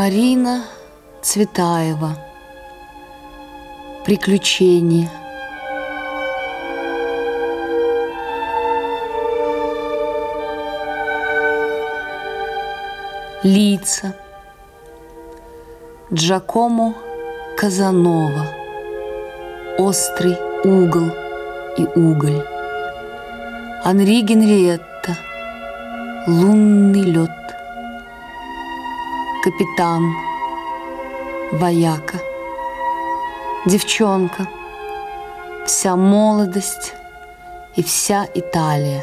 Марина Цветаева. Приключения. Лица. Джакомо Казанова. Острый угол и уголь. Анри Генриетта. Лунный лед. Капитан. Вояка. Девчонка. Вся молодость и вся Италия.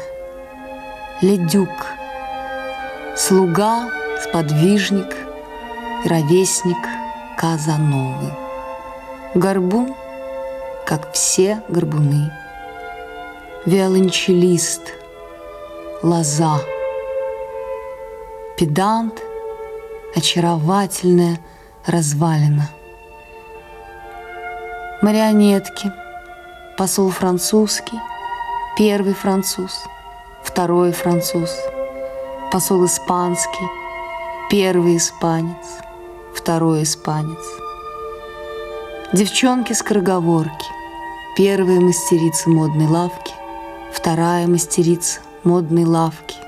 Ледюк. Слуга, сподвижник ровесник Казановы. Горбун, как все горбуны. Виолончелист, лоза. Педант, очаровательная развалина. Марионетки, посол французский, первый француз, второй француз, посол испанский, первый испанец, второй испанец. Девчонки-скороговорки, первая мастерица модной лавки, вторая мастерица модной лавки.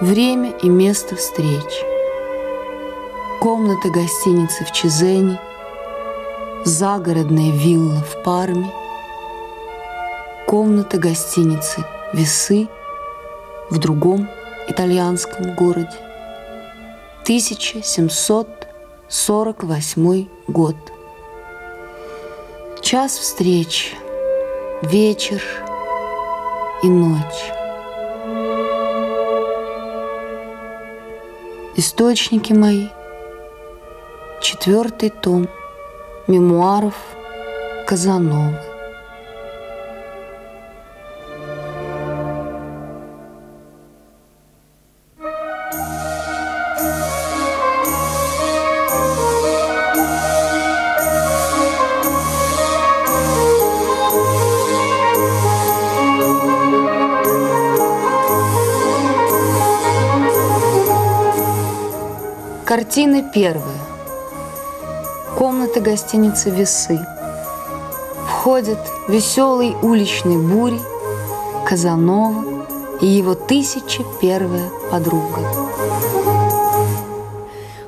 Время и место встречи. Комната гостиницы в Чезене, загородная вилла в Парме, комната гостиницы Весы в другом итальянском городе. 1748 год. Час встречи, вечер и ночь. Источники мои. Четвертый том мемуаров Казановы. Картина первая. Комната гостиницы «Весы». Входят веселый уличный бури, Казанова и его тысяча первая подруга.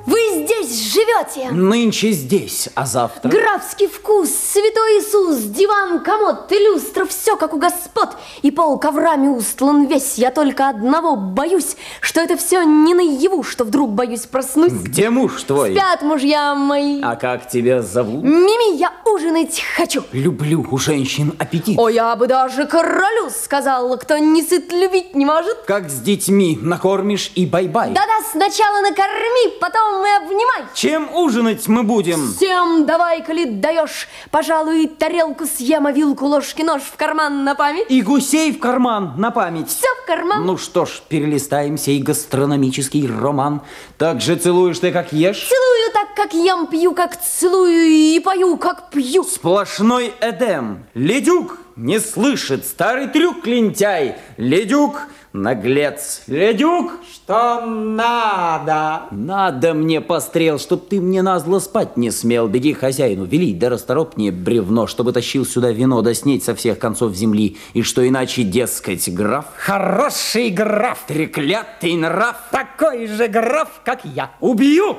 Вы здесь живете? Нынче здесь, а завтра... Графский вкус, святой Иисус, диван, комод, и люстра, все как у господ, и пол коврами устлан весь. Я только одного боюсь, что это все не наяву, что вдруг боюсь проснусь. Где муж твой? Спят мужья мои. А как тебя зовут? Мими, я ужинать хочу. Люблю у женщин аппетит. О, я бы даже королю сказала, кто не сыт любить не может. Как с детьми накормишь и бай-бай. Да-да, сначала накорми, потом и обнимай. Чем ужинать мы будем? Всем давай, коли даешь, пожалуй, тарелку съем, а вилку, ложки, нож в карман на память. И гусей в карман на память. Все в карман. Ну что ж, перелистаем сей гастрономический роман. Так же целуешь ты, как ешь? Целую так, как ем, пью, как целую, и пою, как пью. Сплошной Эдем. Ледюк не слышит, старый трюк лентяй. Ледюк наглец. Ледюк, Что надо? надо мне пострел, чтоб ты мне назло спать не смел. Беги хозяину, вели, да расторопнее бревно, чтобы тащил сюда вино, да снеть со всех концов земли. И что иначе, дескать, граф, Хороший граф. треклятый нрав, Такой же граф, как я. убью!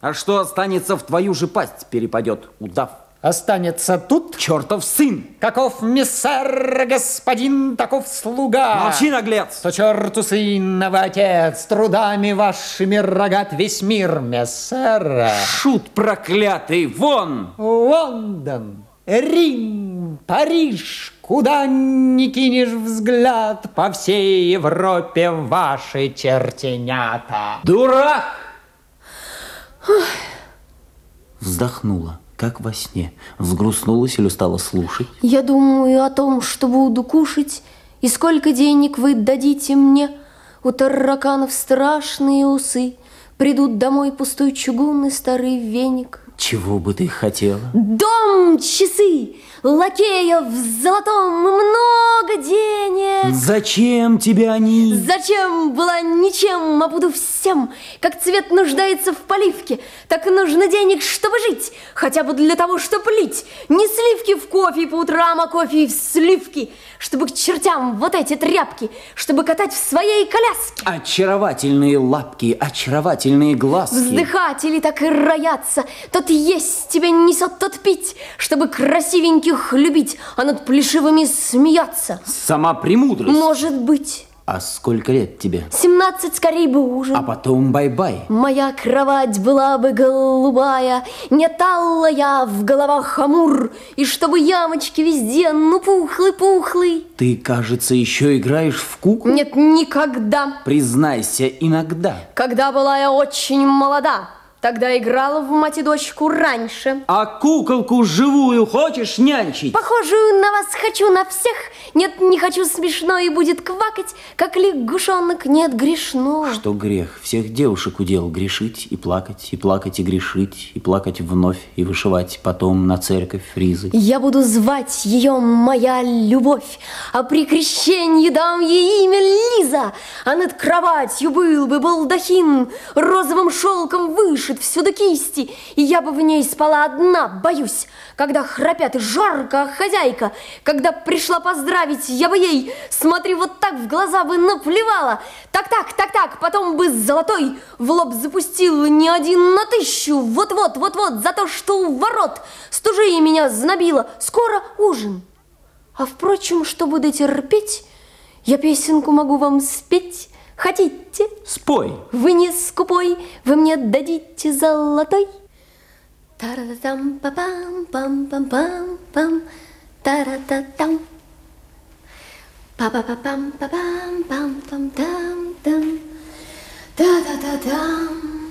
А что останется в твою же пасть, перепадет удав. Останется тут. Чертов сын! Каков миссер, господин, таков слуга. Молчи, наглец! То черту сынного отец, трудами вашими рогат весь мир, мессера. Шут проклятый, вон! Лондон, Рим, Париж, куда ни кинешь взгляд, по всей Европе ваши чертенята. Дурак! Вздохнула, как во сне. Взгрустнулась или стала слушать. Я думаю о том, что буду кушать, и сколько денег вы дадите мне. У тараканов страшные усы, придут домой пустой чугунный старый веник. Чего бы ты хотела? Дом, часы, лакеев в золотом много денег. Зачем тебе они? Зачем была ничем, а буду всем, как цвет нуждается в поливке, так нужно денег, чтобы жить, хотя бы для того, чтобы лить. Не сливки в кофе по утрам, а кофе в сливки, чтобы к чертям вот эти тряпки, чтобы катать в своей коляске. Очаровательные лапки, очаровательные глазки. Вздыхатели так и роятся, тот есть тебе несет, тот пить, чтобы красивеньких любить, а над плешивыми смеяться. Сама премудрость. Может быть. А сколько лет тебе? Семнадцать скорей бы ужин. А потом бай-бай. Моя кровать была бы голубая, Летал бы в головах амур, И чтобы ямочки везде, ну пухлый-пухлый. Ты, кажется, еще играешь в куклу? Нет, никогда. Признайся, иногда. Когда была я очень молода, Тогда играла в мать и дочку раньше. А куколку живую хочешь нянчить? Похожую на вас хочу на всех. Нет, не хочу смешно и будет квакать, как лягушонок. Нет, грешно. Что грех? Всех девушек удел грешить и плакать, и плакать и грешить, и плакать вновь, и вышивать потом на церковь фризы. Я буду звать ее моя любовь, а при крещении дам ей имя Лиза. А над кроватью был бы балдахин, розовым шелком вышит всюду кисти, и я бы в ней спала одна, боюсь, когда храпят и жарко, а хозяйка, когда пришла поздравить, я бы ей, смотри, вот так в глаза бы наплевала. Так-так, так-так, потом бы золотой в лоб запустил не один на тысячу, вот-вот, вот-вот, за то, что у ворот стужи меня знобило, скоро ужин. А впрочем, что буду терпеть, я песенку могу вам спеть, Хотите? Спой. Вы не скупой, вы мне дадите золотой. Та-ра-та-там, па-пам, пам-пам-пам-пам, та-ра-та-там. Па-па-па-пам, па-пам, пам-пам-там-там, та-та-та-там.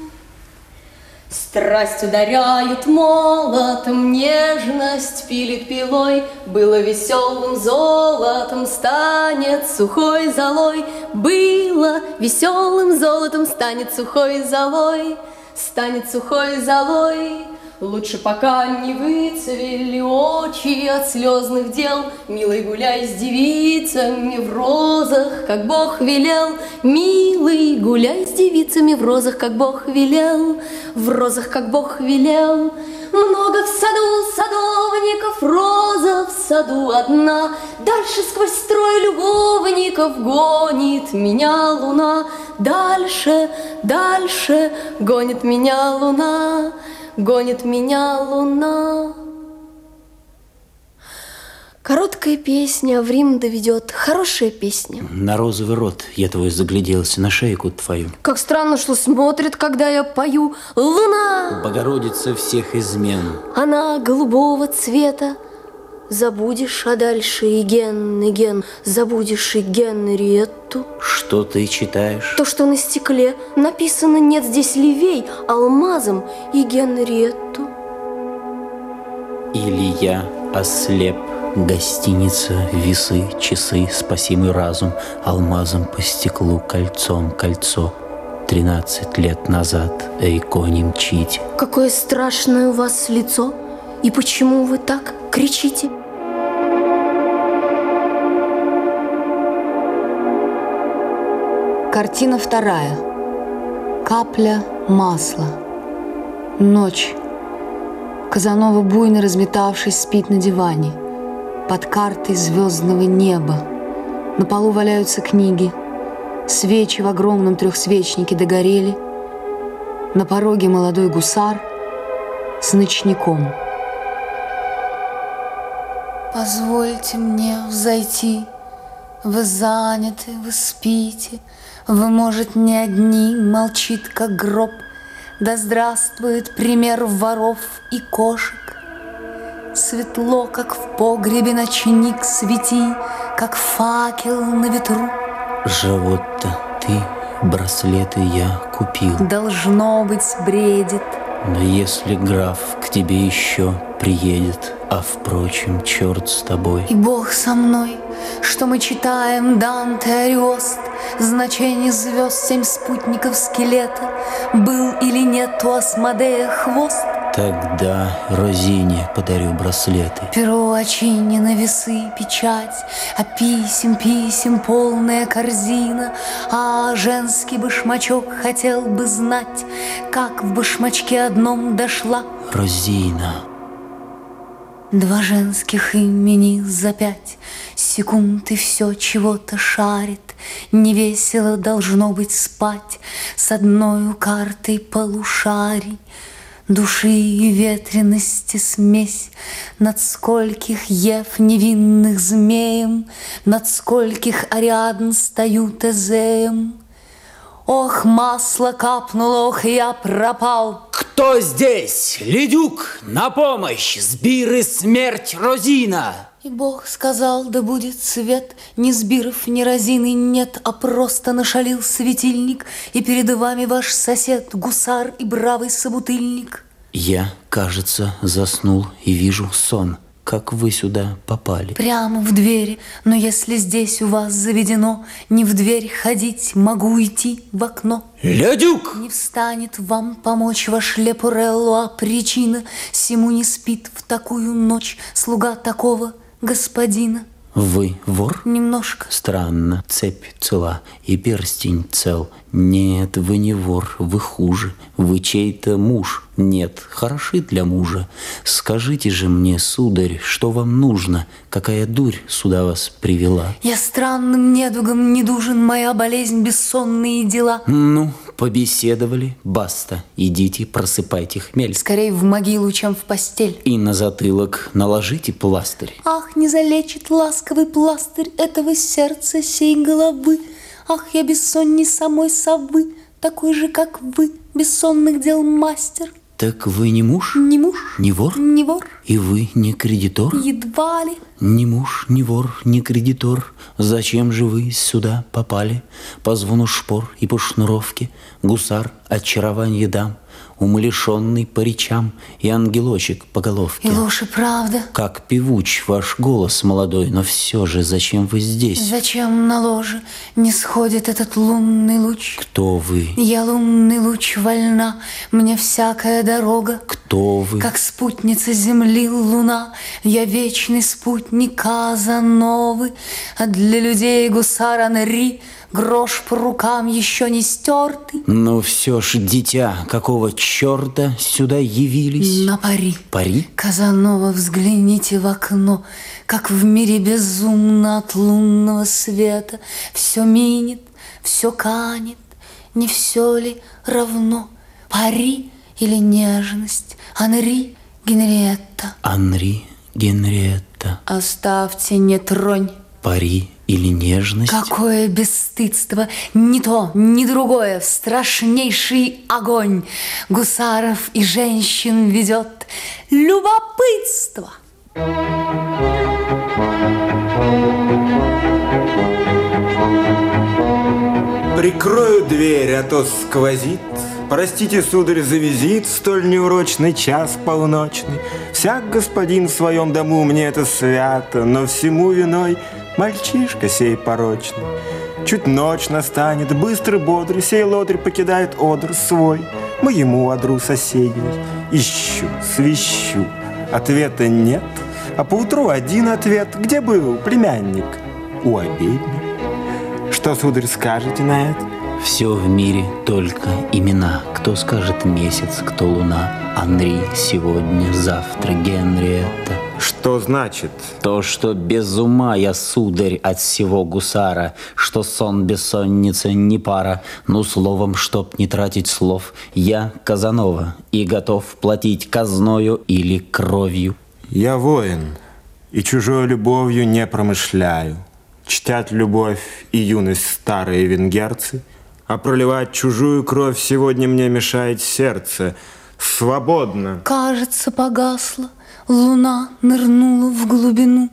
Страсть ударяют молотом, нежность пилит пилой, Было веселым золотом, станет сухой золой, Было веселым золотом, станет сухой золой, Станет сухой золой. Лучше пока не выцвели очи от слезных дел, Милый гуляй с девицами в розах, как Бог велел. Милый гуляй с девицами в розах, как Бог велел, В розах, как Бог велел. Много в саду садовников, роза в саду одна, Дальше сквозь строй любовников гонит меня луна, Дальше, дальше гонит меня луна гонит меня луна. Короткая песня в Рим доведет, хорошая песня. На розовый рот я твой загляделся, на шейку твою. Как странно, что смотрит, когда я пою. Луна! Богородица всех измен. Она голубого цвета, Забудешь, а дальше и ген, и ген, забудешь и Генриетту. Что ты читаешь? То, что на стекле написано «Нет здесь левей» алмазом и Генриетту. Или я ослеп, гостиница, весы, часы, спасимый разум, алмазом по стеклу, кольцом, кольцо. Тринадцать лет назад, Эйкони мчите. Какое страшное у вас лицо, и почему вы так кричите? Картина вторая. Капля масла. Ночь. Казанова, буйно разметавшись, спит на диване. Под картой звездного неба. На полу валяются книги. Свечи в огромном трехсвечнике догорели. На пороге молодой гусар с ночником. Позвольте мне взойти. Вы заняты, вы спите, Вы, может, не одни, молчит, как гроб. Да здравствует пример воров и кошек. Светло, как в погребе ночник свети, Как факел на ветру. Живот-то ты, браслеты я купил. Должно быть, бредит. Но если граф к тебе еще приедет, а впрочем, черт с тобой. И Бог со мной, что мы читаем Данте Ариост, Значение звезд семь спутников скелета, Был или нет у Асмодея хвост, Тогда Розине подарю браслеты. Перо очинено, весы, печать, А писем, писем полная корзина, А женский башмачок хотел бы знать, Как в башмачке одном дошла. Розина. Два женских имени за пять секунд и все чего-то шарит. Невесело должно быть спать с одной картой полушарий. Души и ветренности смесь, Над скольких Ев невинных змеем, Над скольких Ариадн стою Эзеем. Ох, масло капнуло, ох, я пропал. Кто здесь? Ледюк, на помощь! Сбиры смерть Розина! И Бог сказал, да будет свет, Ни сбиров, ни разины нет, А просто нашалил светильник, И перед вами ваш сосед, гусар и бравый собутыльник. Я, кажется, заснул и вижу сон. Как вы сюда попали? Прямо в двери, но если здесь у вас заведено Не в дверь ходить, могу идти в окно. Ледюк! Не встанет вам помочь ваш Лепурелло, а причина Сему не спит в такую ночь слуга такого господина. Вы вор? Немножко. Странно, цепь цела и перстень цел. Нет, вы не вор, вы хуже. Вы чей-то муж. Нет, хороши для мужа. Скажите же мне, сударь, что вам нужно? Какая дурь сюда вас привела? Я странным недугом недужен, моя болезнь, бессонные дела. Ну, побеседовали, баста. Идите, просыпайте хмель. Скорее в могилу, чем в постель. И на затылок наложите пластырь. Ах, не залечит ласковый пластырь этого сердца сей головы. Ах, я бессонней самой совы, такой же, как вы, бессонных дел мастер. Так вы не муж? Не муж, Не вор? не вор, И вы не кредитор? едва ли. Ни муж, ни вор, ни кредитор, Зачем же вы сюда попали? По звону шпор и по шнуровке Гусар очарование дам, Умалишенный по речам И ангелочек по головке. И и правда. Как певуч ваш голос молодой, Но все же зачем вы здесь? Зачем на ложе не сходит этот лунный луч? Кто вы? Я лунный луч вольна, мне всякая дорога. Кто вы? Как спутница земли луна, я вечный спутник Казановы, а для людей гусар Анри грош по рукам еще не стертый. Но все ж, дитя, какого черта сюда явились? На пари. Пари? Казанова, взгляните в окно, Как в мире безумно от лунного света Все минет, все канет, не все ли равно? Пари или нежность, Анри, Генриетта Анри Генриетта. Оставьте, не тронь Пари или нежность? Какое бесстыдство! Ни то, ни другое, страшнейший огонь Гусаров и женщин ведет любопытство. Прикрою дверь, а то сквозит. Простите, сударь, за визит, столь неурочный час полночный. Всяк господин в своем дому мне это свято, но всему виной мальчишка сей порочный. Чуть ночь настанет, быстрый, бодрый, сей лодрь покидает одр свой, моему одру соседний. Ищу, свищу, ответа нет, а поутру один ответ. Где был племянник? У обедни. Что, сударь, скажете на это? Все в мире только имена. Кто скажет месяц, кто луна. Анри сегодня, завтра Генриетта. Что значит? То, что без ума я, сударь, от всего гусара, Что сон бессонница не пара, Ну, словом, чтоб не тратить слов, Я Казанова и готов платить казною или кровью. Я воин, и чужой любовью не промышляю. Чтят любовь и юность старые венгерцы, а проливать чужую кровь сегодня мне мешает сердце. Свободно. Кажется, погасла, луна нырнула в глубину.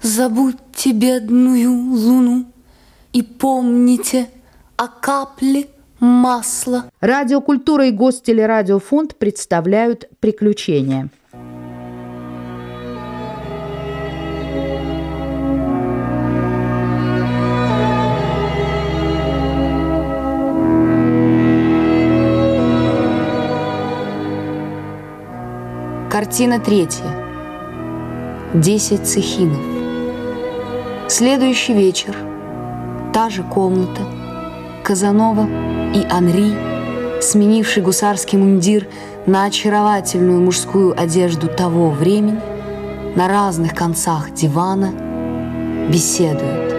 Забудьте бедную луну и помните о капле масла. Радиокультура и Гостелерадиофонд представляют «Приключения». Картина третья. Десять цехинов. Следующий вечер. Та же комната. Казанова и Анри, сменивший гусарский мундир на очаровательную мужскую одежду того времени, на разных концах дивана беседуют.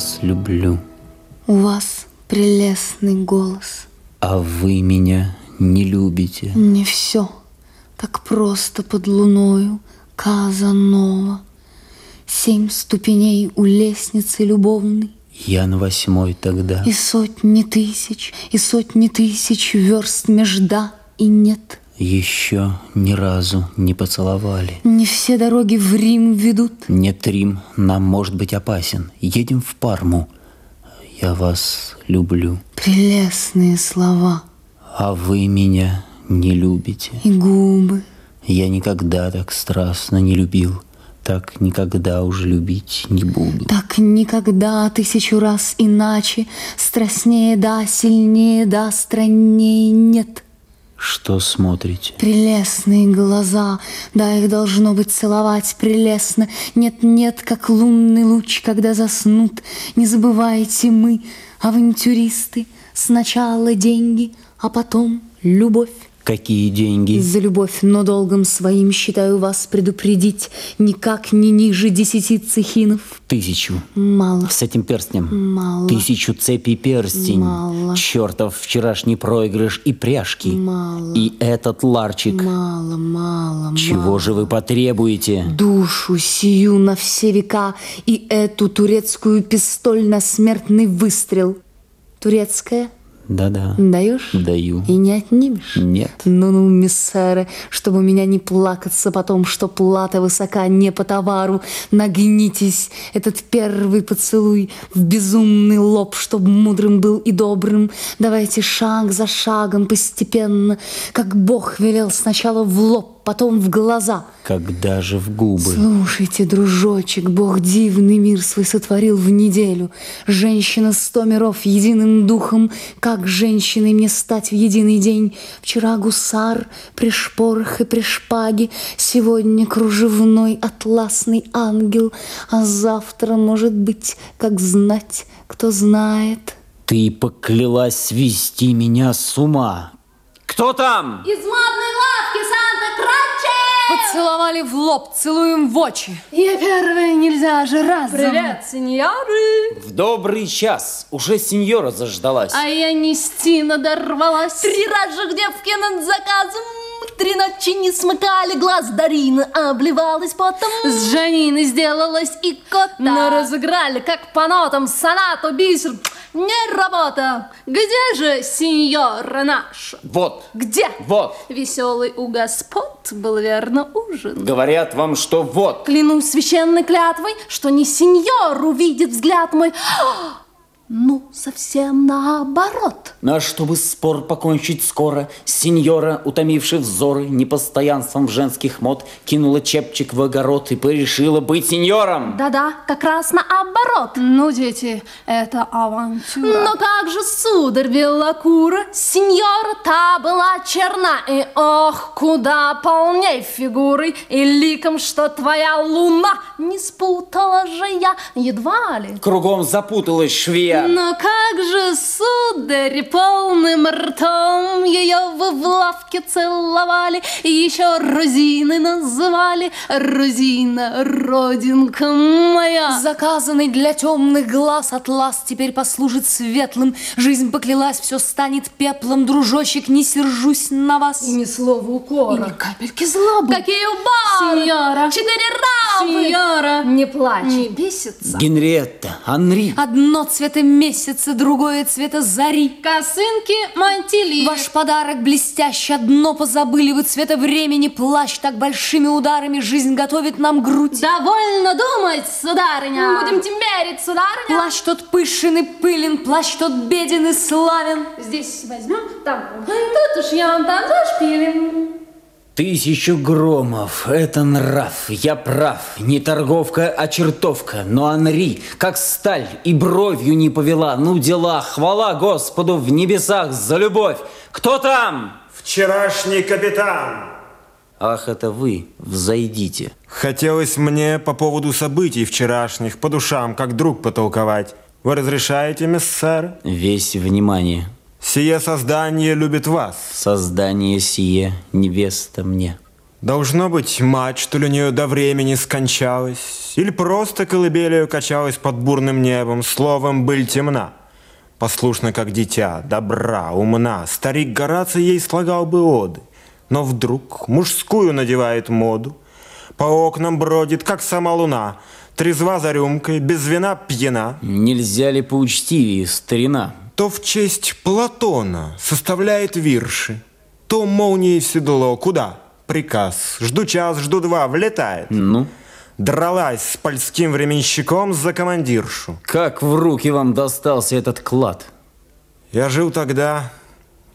Вас люблю, У вас прелестный голос. а вы меня не любите. Не все так просто под луною Казанова. Семь ступеней у лестницы любовной, Я на восьмой тогда. И сотни тысяч, и сотни тысяч верст межда и нет. Еще ни разу не поцеловали. Не все дороги в Рим ведут. Нет, Рим нам может быть опасен. Едем в Парму. Я вас люблю, Прелестные слова а вы меня не любите. и губы. Я никогда так страстно не любил, так никогда уже любить не буду. Так никогда тысячу раз иначе, Страстнее да, сильнее да, страннее нет. Что смотрите? Прелестные глаза, да, их должно быть целовать прелестно. Нет-нет, как лунный луч, когда заснут. Не забывайте мы, авантюристы, Сначала деньги, а потом любовь. Какие деньги? За любовь, но долгом своим считаю вас предупредить Никак не ниже десяти цехинов. Тысячу. Мало. С этим перстнем. Мало. Тысячу цепей перстень. Мало. Чертов вчерашний проигрыш и пряжки. Мало. И этот ларчик. Мало, мало, Чего мало. же вы потребуете? Душу сию на все века И эту турецкую пистоль на смертный выстрел. Турецкая? Да-да. Даешь? Даю. И не отнимешь? Нет. Ну-ну, миссеры, чтобы у меня не плакаться потом, что плата высока не по товару. Нагнитесь, этот первый поцелуй в безумный лоб, чтоб мудрым был и добрым. Давайте шаг за шагом постепенно, как Бог велел сначала в лоб, потом в глаза. Когда же в губы? Слушайте, дружочек, Бог дивный мир свой сотворил в неделю. Женщина сто миров единым духом, как женщиной мне стать в единый день? Вчера гусар при шпорах и при шпаге, сегодня кружевной атласный ангел, а завтра, может быть, как знать, кто знает. Ты поклялась свести меня с ума. Кто там? Из модной лавки Санта-Краче! Поцеловали в лоб, целуем в очи. Я первая, нельзя же разом. Привет, сеньоры! В добрый час. Уже сеньора заждалась. А я нести надорвалась. Три раза к девке над заказом. Три ночи не смыкали глаз Дарина обливалась потом С Жаниной сделалась и кота Но разыграли как по нотам сонату бисер Не работа Где же сеньора наша? Вот. Где? Вот. Веселый у господ был верно ужин Говорят вам, что вот. Клянусь священной клятвой, что не сеньор увидит взгляд мой, ну, совсем наоборот. Ну а чтобы спор покончить скоро, сеньора, утомивши взоры непостоянством женских мод, кинула чепчик в огород и порешила быть сеньором. Да-да, как раз наоборот. Ну, дети, это авантюра. Но как же, сударь Белокура, сеньора та была черна, и ох, куда полней фигурой и ликом, что твоя луна не спутала же я едва ли. Кругом запуталась швея. Но как же, сударь, полным ртом ее вы в лавке целовали, и еще Розиной называли, Розина, родинка моя. Заказанный для темных глаз атлас теперь послужит светлым. Жизнь поклялась, все станет пеплом. Дружочек, не сержусь на вас. Ни слова укора. Капельки злобы. Какие убары! Сеньора. Четыре рамы! Сеньора. Не плачь. Не бесится. Генриетта, Анри. Одно цвета месяца, другое цвета зари. Косынки, мантили. Ваш подарок блестящий, одно позабыли вы цвета времени. Плащ так большими ударами жизнь готовит нам грудь. Довольно думать, сударыня. Будем мерить, сударыня. Плащ тот пышен и пылен, плащ тот беден и славен. Здесь возьмем, там. Тут уж я там зашпилим. Тысячу громов, это нрав, я прав, не торговка, а чертовка, но Анри, как сталь, и бровью не повела, ну дела, хвала Господу в небесах за любовь. Кто там? Вчерашний капитан. Ах, это вы, взойдите. Хотелось мне по поводу событий вчерашних по душам, как друг потолковать. Вы разрешаете, миссер? Весь внимание. Сие создание любит вас. Создание сие, невеста мне. Должно быть, мать, что ли, у нее до времени скончалась, или просто колыбелью качалась под бурным небом, словом, быль темна. Послушно, как дитя, добра, умна, старик Гораций ей слагал бы оды, но вдруг мужскую надевает моду, по окнам бродит, как сама луна, трезва за рюмкой, без вина пьяна, Нельзя ли поучтивее, старина? То в честь Платона составляет вирши, то молнией в седло, куда? Приказ. Жду час, жду два, влетает. Ну, Дралась с польским временщиком за командиршу. как в руки вам достался этот клад? Я жил тогда,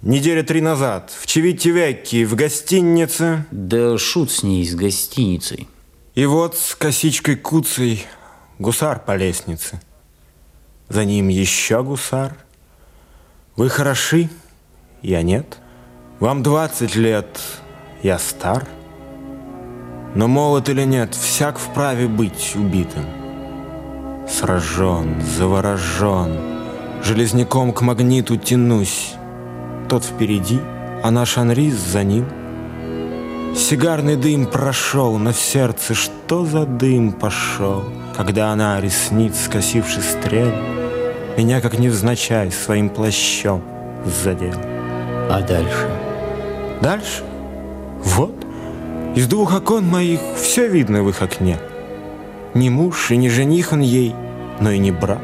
недели три назад, в Чевите-Векки, в гостинице. Да шут с ней, с гостиницей. И вот с косичкой куцей гусар по лестнице. За ним еще гусар. Вы хороши, я нет. Вам двадцать лет, я стар. Но молод или нет, всяк вправе быть убитым. Сражен, заворожен, железняком к магниту тянусь. Тот впереди, а наш Анрис за ним. Сигарный дым прошел, в сердце что за дым пошел, Когда она, ресниц скосивши стрель, Меня, как невзначай, своим плащом задел. А дальше? Дальше? Вот. Из двух окон моих все видно в их окне. Не муж и не жених он ей, но и не брат.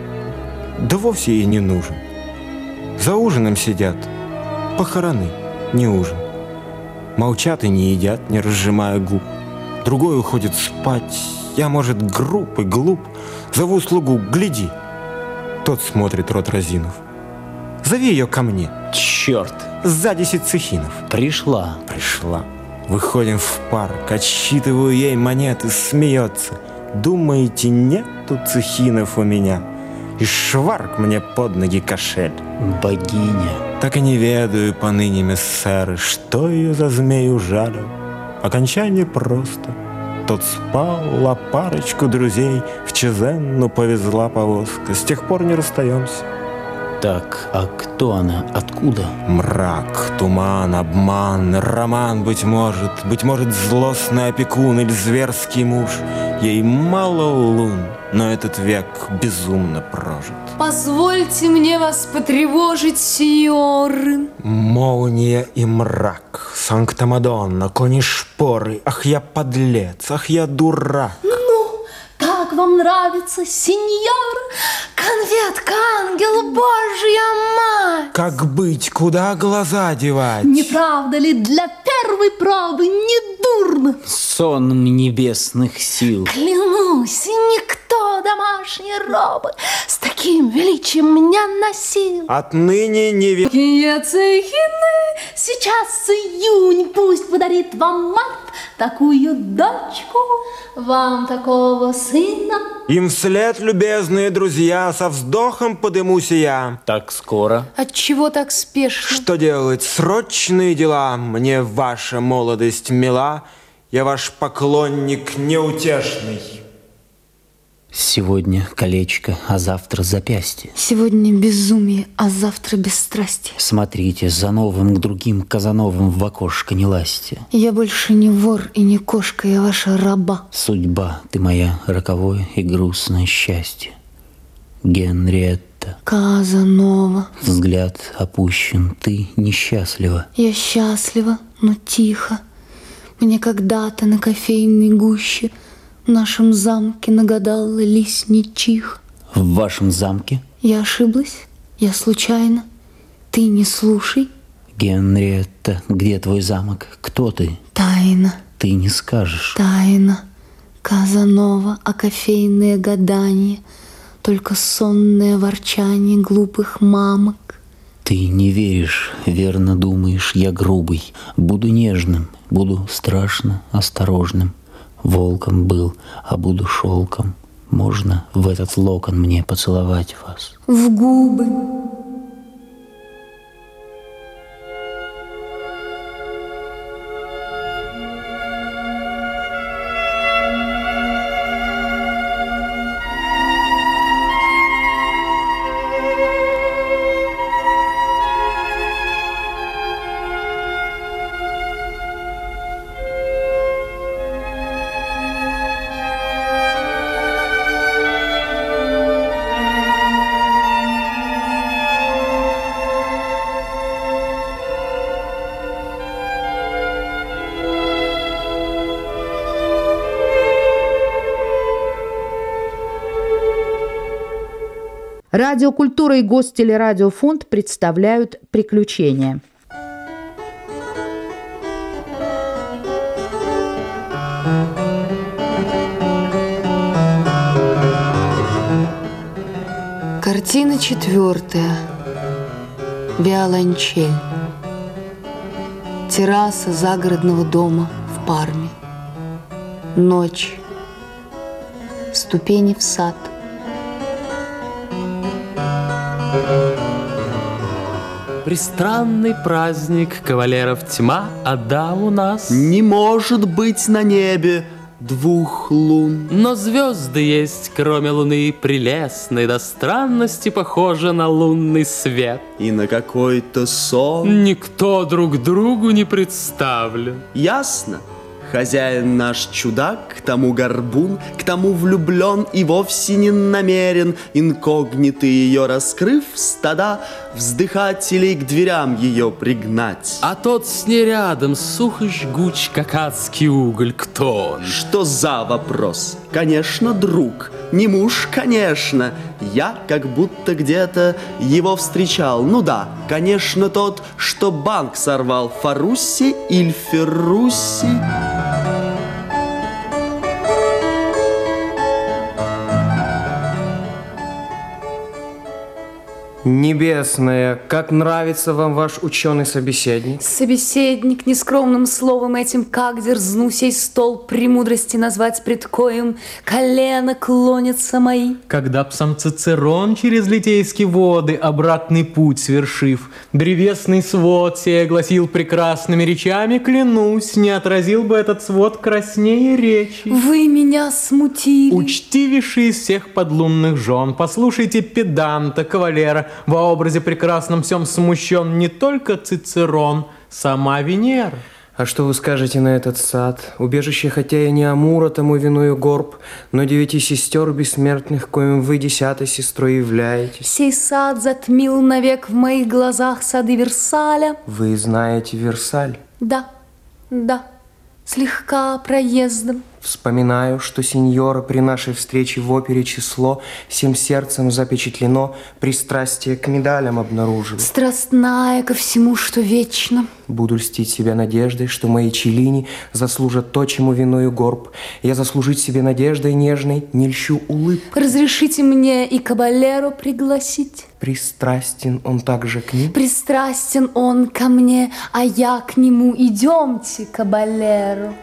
Да вовсе ей не нужен. За ужином сидят, похороны, не ужин. Молчат и не едят, не разжимая губ. Другой уходит спать. Я, может, груб и глуп. Зову слугу, гляди. Тот смотрит рот разинув. Зови ее ко мне. Черт, Сзади сицехинов. пришла. Пришла. Выходим в парк, отсчитываю ей монеты, смеется. Думаете, нету цехинов у меня? И шварк мне под ноги кошель. Богиня. Так и не ведаю поныне, мессеры, что ее за змей ужалил. Окончание просто. Тот спал, а парочку друзей в Чезенну повезла повозка. С тех пор не расстаемся. Так, а кто она? Откуда? Мрак, туман, обман, роман, быть может, Быть может, злостный опекун или зверский муж. Ей мало лун, но этот век безумно прожит. Позвольте мне вас потревожить, сеньоры. Молния и мрак, Санкта-Мадонна, кони шпоры, Ах, я подлец, ах, я дурак. Как вам нравится, сеньор? Конфетка, ангел, божья мать! Как быть, куда глаза девать? Не правда ли для первой пробы не дурно? Сон небесных сил. Клянусь, никто домашние робы с таким величием меня носил. Отныне не ве... Сейчас июнь пусть подарит вам мать такую дочку, вам такого сына. Им вслед, любезные друзья, со вздохом подымусь я. Так скоро? Отчего так спешно? Что делать? Срочные дела. Мне ваша молодость мила. Я ваш поклонник неутешный. Сегодня колечко, а завтра запястье. Сегодня безумие, а завтра бесстрастие. Смотрите, за новым к другим Казановым в окошко не лазьте. Я больше не вор и не кошка, я ваша раба. Судьба, ты моя роковое и грустное счастье. Генриетта, Казанова. взгляд опущен, ты несчастлива. Я счастлива, но тихо. Мне когда-то на кофейной гуще в нашем замке нагадала лесничиха. В вашем замке, Я ошиблась? Я случайно? Ты не слушай. Генриетта, где твой замок? Кто ты? Тайна, Ты не скажешь. тайна. Казанова, а кофейные гадания, Только сонное ворчание глупых мамок. Ты не веришь, верно думаешь, я грубый. Буду нежным, буду страшно осторожным. Волком был, а буду шелком. Можно в этот локон мне поцеловать вас? В губы. Радиокультура и Гостелерадиофонд представляют «Приключения». Картина четвертая. Виолончель. Терраса загородного дома в Парме. Ночь. Ступени в сад. Пристранный праздник кавалеров тьма, а да у нас Не может быть на небе двух лун. Но звезды есть, кроме луны, прелестные До странности похожи на лунный свет И на какой-то сон. Никто друг другу не представлен Ясно? Хозяин наш чудак, к тому горбун, к тому влюблен и вовсе не намерен, инкогниты ее раскрыв, стада вздыхателей к дверям ее пригнать. А тот с ней рядом, сух и жгуч, как адский уголь, кто он? Что за вопрос? Конечно, друг, не муж, конечно. Я как будто где-то его встречал. Ну да, конечно, тот, что банк сорвал Фарусси или Феррусси. Небесная, как нравится вам ваш ученый собеседник? Собеседник нескромным словом этим, как дерзну сей стол премудрости назвать пред коем колено клонятся мои. Когда б сам Цицерон через литейские воды обратный путь свершив, древесный свод сей огласил прекрасными речами, клянусь, не отразил бы этот свод краснее речи. Вы меня смутили. Учтивейший из всех подлунных жен, послушайте педанта, кавалера, во образе прекрасном всем смущен не только Цицерон, сама Венера. А что вы скажете на этот сад? Убежище, хотя и не Амура, тому виною горб, но девяти сестер бессмертных, коим вы десятой сестрой являетесь. Сей сад затмил навек в моих глазах сады Версаля. Вы знаете Версаль? Да, да, слегка проездом. Вспоминаю, что сеньора при нашей встрече в опере число всем сердцем запечатлено, пристрастие к медалям обнаружили. Страстная ко всему, что вечно. Буду льстить себя надеждой, что мои челини заслужат то, чему виною горб. Я заслужить себе надеждой нежной не льщу улыбкой. Разрешите мне и кабалеру пригласить. Пристрастен он также к ним? Пристрастен он ко мне, а я к нему. Идемте, кабалеру.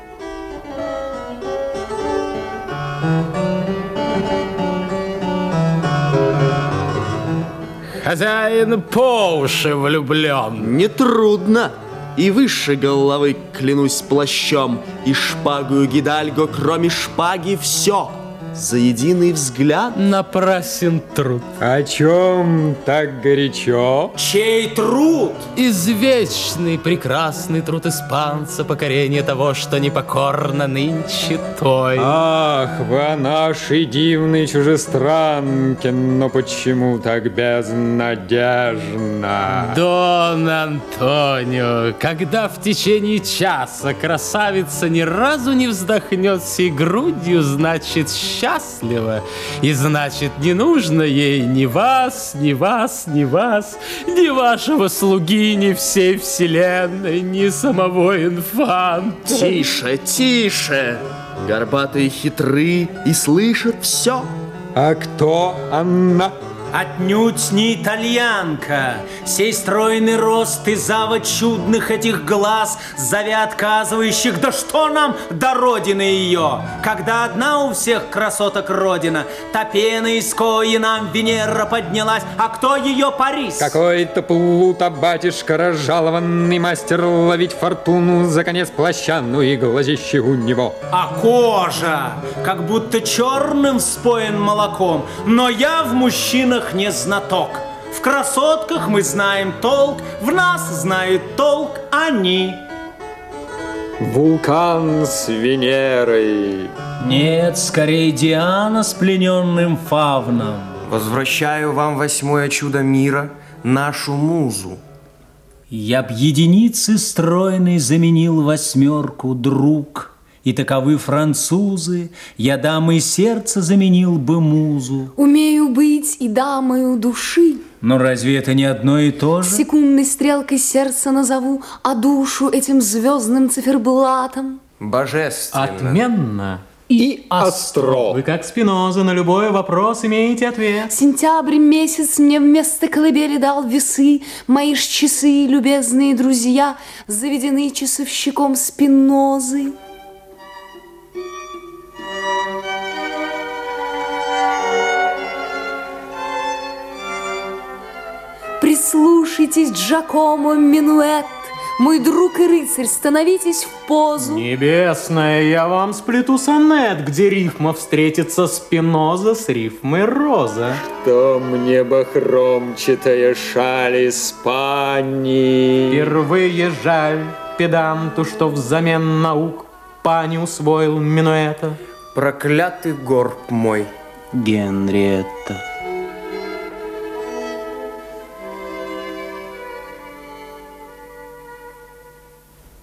Хозяин по уши влюблен. Нетрудно. И выше головы клянусь плащом, и шпагою Гидальго, кроме шпаги, все. За единый взгляд Напрасен труд. О чем так горячо? Чей труд? Извечный прекрасный труд испанца Покорение того, что непокорно нынче той Ах, вы о нашей дивной чужестранке, но почему так безнадежно? Дон Антонио, когда в течение часа красавица ни разу не вздохнет всей грудью, значит счастлива. И значит, не нужно ей ни вас, ни вас, ни вас, ни вашего слуги, ни всей вселенной, ни самого инфанта. Тише, тише. Горбатые хитры и слышат все. А кто она? Отнюдь не итальянка, сей стройный рост и завод чудных этих глаз, зови отказывающих, да что нам до родины ее, когда одна у всех красоток родина, та пена из кои нам Венера поднялась, а кто ее Парис? Какой-то плута, батюшка, разжалованный мастер ловить фортуну за конец плаща, ну и глазище у него. А кожа, как будто черным споен молоком, но я в мужчинах не знаток. В красотках мы знаем толк, в нас знают толк они. Вулкан с Венерой. Нет, скорее Диана с плененным фавном. Возвращаю вам восьмое чудо мира, нашу музу. Я б единицы стройной заменил восьмерку, друг. И таковы французы, я дамой сердца заменил бы музу. Умею быть и дамою души. Но разве это не одно и то же? Секундной стрелкой сердца назову, а душу этим звездным циферблатом. Божественно. Отменно. И остро. Вы как Спиноза на любой вопрос имеете ответ. Сентябрь месяц мне вместо колыбели дал весы. Мои ж часы, любезные друзья, заведены часовщиком Спинозы. Прислушайтесь, Джакомо Минуэт, мой друг и рыцарь, становитесь в позу. Небесная, я вам сплету сонет, где рифма встретится спиноза с рифмой роза. Что мне бахромчатая шаль Испании? Впервые жаль педанту, что взамен наук па не усвоил минуэта. Проклятый горб мой. Генриетта.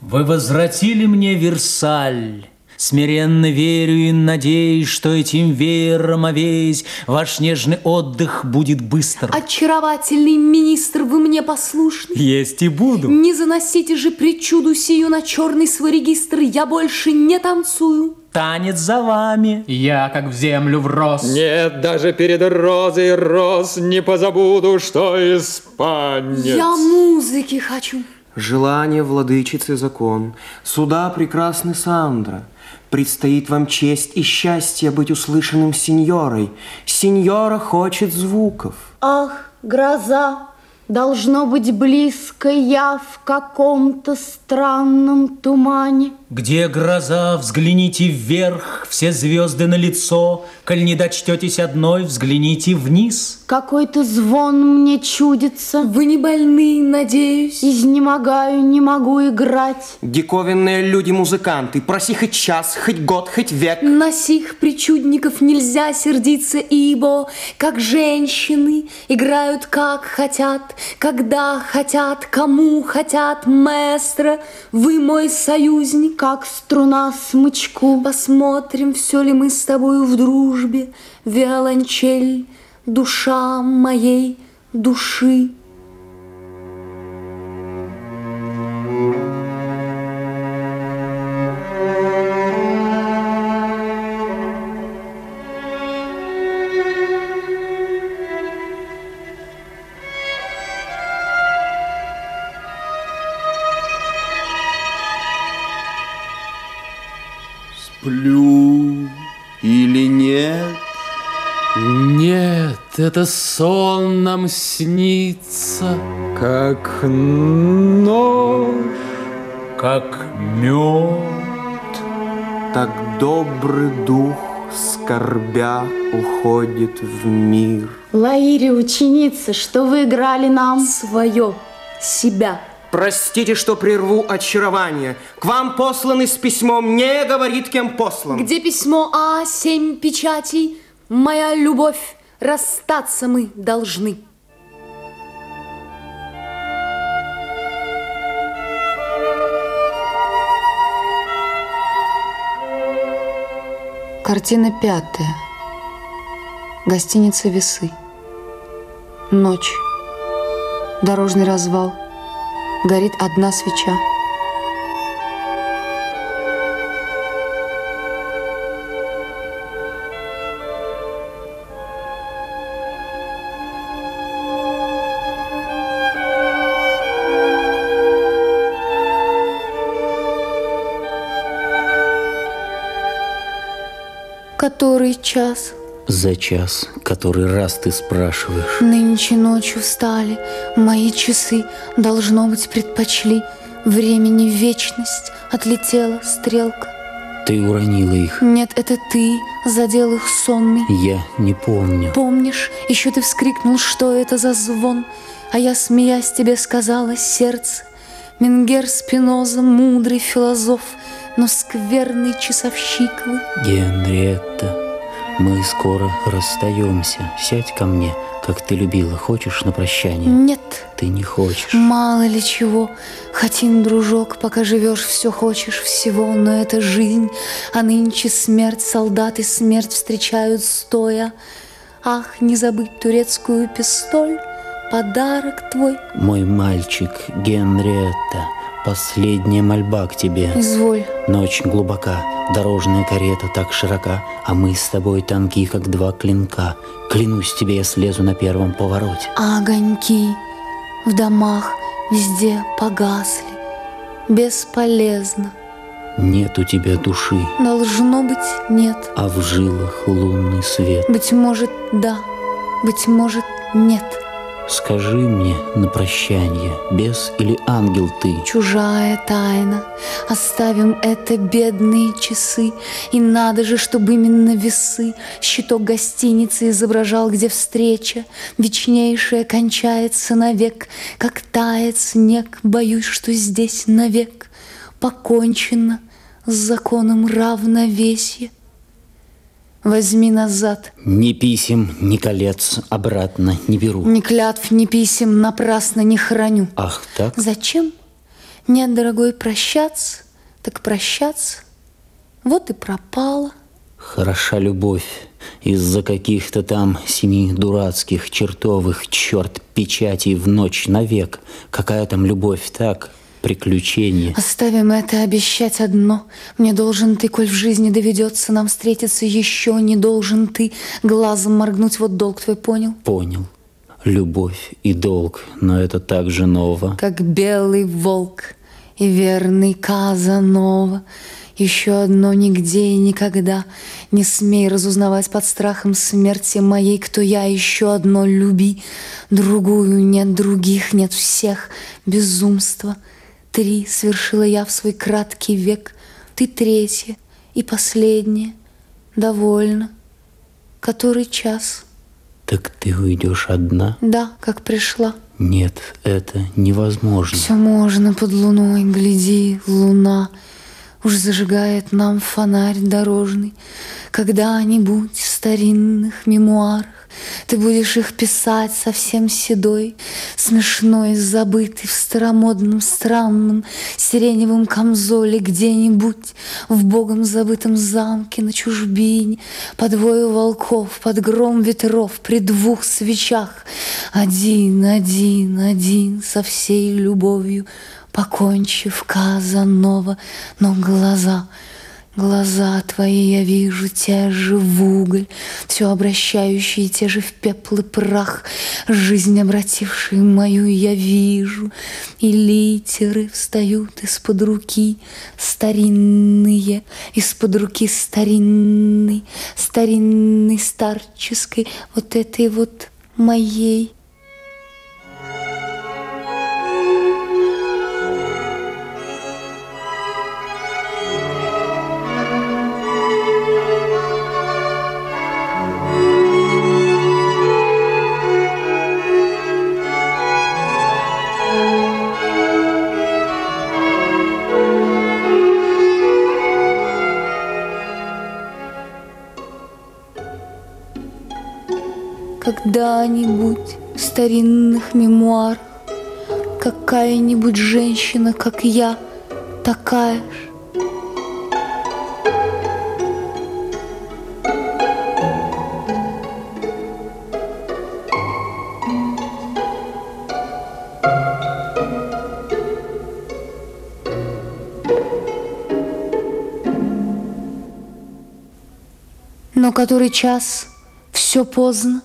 Вы возвратили мне Версаль. Смиренно верю и надеюсь, что этим веером овеясь, Ваш нежный отдых будет быстр. Очаровательный министр, вы мне послушны? Есть и буду. Не заносите же причуду сию на черный свой регистр, я больше не танцую. Танец за вами. Я как в землю врос. Нет, даже перед розой роз не позабуду, что испанец. Я музыки хочу. Желание владычицы закон. Суда прекрасны Сандра. Предстоит вам честь и счастье быть услышанным сеньорой. Сеньора хочет звуков. Ах, гроза, должно быть близко я в каком-то странном тумане. Где гроза, взгляните вверх, все звезды на лицо. Коль не дочтетесь одной, взгляните вниз. Какой-то звон мне чудится. Вы не больны, надеюсь. Изнемогаю, не могу играть. Диковинные люди-музыканты, проси хоть час, хоть год, хоть век. На сих причудников нельзя сердиться, ибо, как женщины, играют как хотят, когда хотят, кому хотят, маэстро, вы мой союзник. Как струна смычку. Посмотрим, все ли мы с тобою в дружбе, виолончель, душа моей души. Это сон нам снится, Как нож. Как мед. Так добрый дух, скорбя, уходит в мир. Лаири, ученица, что вы играли нам? Свое, себя. Простите, что прерву очарование. К вам посланы с письмом, не говорит, кем послан. Где письмо А, семь печатей? Моя любовь, расстаться мы должны. Картина пятая. Гостиница «Весы». Ночь. Дорожный развал. Горит одна свеча. Который час? За час, который раз ты спрашиваешь. Нынче ночью встали, мои часы, должно быть, предпочли. Времени вечность, отлетела стрелка. Ты уронила их. Нет, это ты задел их сонный. Я не помню. Помнишь, еще ты вскрикнул, что это за звон, а я, смеясь, тебе сказала сердце. Менгер Спиноза, мудрый философ, но скверный часовщик вы. Генриетта, мы скоро расстаемся. Сядь ко мне, как ты любила. Хочешь на прощание? Нет, Ты не хочешь. мало ли чего. Хотим, дружок, пока живешь, все хочешь всего, но это жизнь, а нынче смерть, солдаты смерть встречают стоя. Ах, не забыть турецкую пистоль, подарок твой. Мой мальчик, Генриетта, последняя мольба к тебе. Изволь. Ночь глубока, дорожная карета так широка, а мы с тобой тонки, как два клинка. Клянусь тебе, я слезу на первом повороте. А огоньки в домах везде погасли. Бесполезно. Нет у тебя души, Должно быть, нет. а в жилах лунный свет. Быть может, да. Быть может, нет. Скажи мне на прощание, бес или ангел ты? Чужая тайна. Оставим это бедные часы. И надо же, чтобы именно весы Щиток гостиницы изображал, где встреча Вечнейшая кончается навек, Как тает снег, боюсь, что здесь навек Покончено с законом равновесия. Возьми назад Ни писем, ни колец обратно не беру. Ни клятв, ни писем напрасно не храню. Ах, так? Зачем? Нет, дорогой, прощаться, так прощаться. Вот и пропала. Хороша любовь из-за каких-то там семи дурацких чертовых черт печатей в ночь навек. Какая там любовь, так? Приключение. Оставим это обещать одно. Мне должен ты, коль в жизни доведется нам встретиться еще, не должен ты глазом моргнуть, вот долг твой понял? Понял. Любовь и долг, но это так же ново. Как белый волк и верный Казанова. Еще одно нигде и никогда Не смей разузнавать под страхом смерти моей, Кто я, еще одно люби. Другую нет других, нет всех. Безумство. Три совершила я в свой краткий век. Ты третья и последняя. Довольно. Который час? Так ты уйдешь одна? Да, как пришла. Нет, это невозможно. Все можно под луной, гляди, луна Уж зажигает нам фонарь дорожный. Когда-нибудь в старинных мемуарах Ты будешь их писать совсем седой, Смешной, забытый в старомодном, странном Сиреневом камзоле где-нибудь В богом забытом замке на чужбине Под вою волков, под гром ветров При двух свечах. Один, один, один Со всей любовью Покончив Казанова, но глаза, глаза твои я вижу те же в уголь, все обращающие те же в пепл и прах, жизнь обратившую мою я вижу, и литеры встают из-под руки старинные, из-под руки старинной, старинной старческой, вот этой вот моей. Когда-нибудь в старинных мемуарах Какая-нибудь женщина, как я, такая ж. Но который час, все поздно,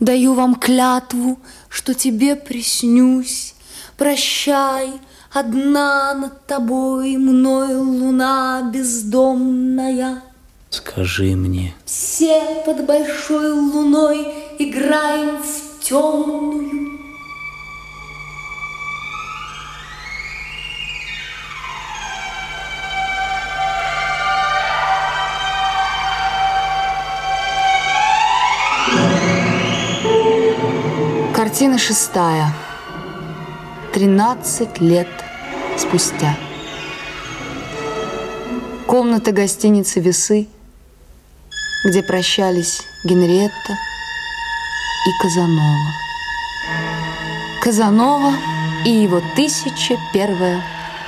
Даю вам клятву, что тебе приснюсь. Прощай, одна над тобой, мною луна бездомная. Скажи мне, Все под большой луной играем в темную. Картина шестая. Тринадцать лет спустя. Комната гостиницы «Весы», где прощались Генриетта и Казанова. Казанова и его тысяча первая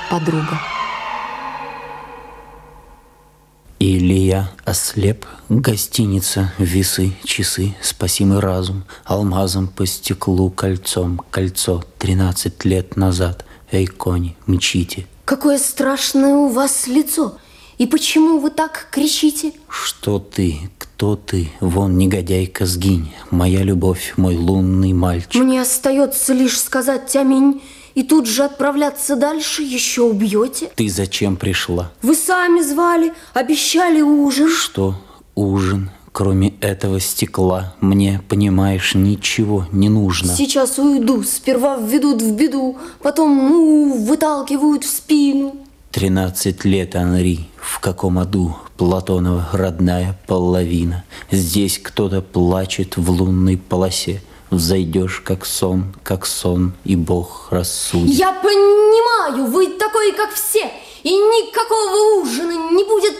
подруга. Или я ослеп, гостиница, весы, часы, спасимый разум, алмазом по стеклу, кольцом, кольцо, тринадцать лет назад, эй, кони, мчите. Какое страшное у вас лицо. И почему вы так кричите? Что ты, кто ты, вон, негодяйка, сгинь, моя любовь, мой лунный мальчик. Мне остается лишь сказать аминь и тут же отправляться дальше, еще убьете. Ты зачем пришла? Вы сами звали, обещали ужин. Что ужин? Кроме этого стекла мне, понимаешь, ничего не нужно. Сейчас уйду, сперва введут в беду, потом ну, выталкивают в спину. Тринадцать лет, Анри, в каком аду Платонова родная половина. Здесь кто-то плачет в лунной полосе. Взойдешь, как сон, как сон, и Бог рассудит. Я понимаю, вы такой, как все, и никакого ужина не будет,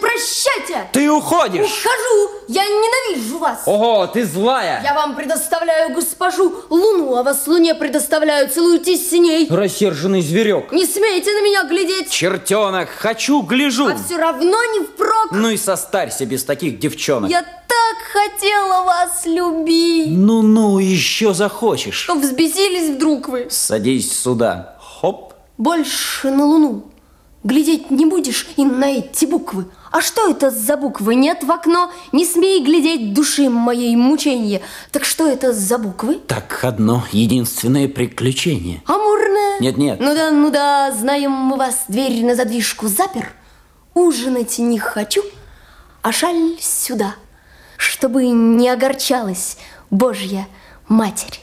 прощайте! Ты уходишь! Ухожу, я ненавижу вас! Ого, ты злая! Я вам предоставляю госпожу Луну, а вас Луне предоставляю, целуйтесь с ней. Рассерженный зверек. Не смейте на меня глядеть. Чертенок, хочу, гляжу. А все равно не впрок. Ну и состарься без таких девчонок. Я так хотела вас любить. Ну-ну, еще захочешь. Что взбесились вдруг вы? Садись сюда. Хоп. Больше на Луну. Глядеть не будешь и на эти буквы. А что это за буквы? Нет в окно, не смей глядеть души моей мучения. Так что это за буквы? Так одно единственное приключение. Амурное? Нет-нет. Ну да, ну да, знаем мы вас, дверь на задвижку запер. Ужинать не хочу, а шаль сюда, чтобы не огорчалась Божья Матерь.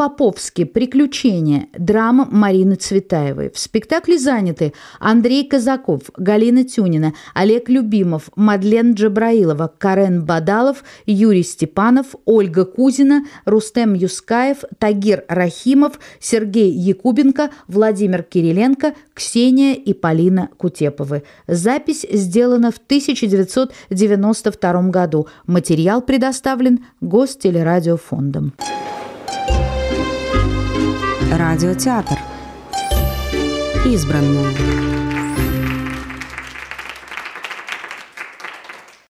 Ивана Поповски «Приключения», драма Марины Цветаевой. В спектакле заняты Андрей Казаков, Галина Тюнина, Олег Любимов, Мадлен Джабраилова, Карен Бадалов, Юрий Степанов, Ольга Кузина, Рустем Юскаев, Тагир Рахимов, Сергей Якубенко, Владимир Кириленко, Ксения и Полина Кутеповы. Запись сделана в 1992 году. Материал предоставлен Гостелерадиофондом. Радиотеатр. Избранное.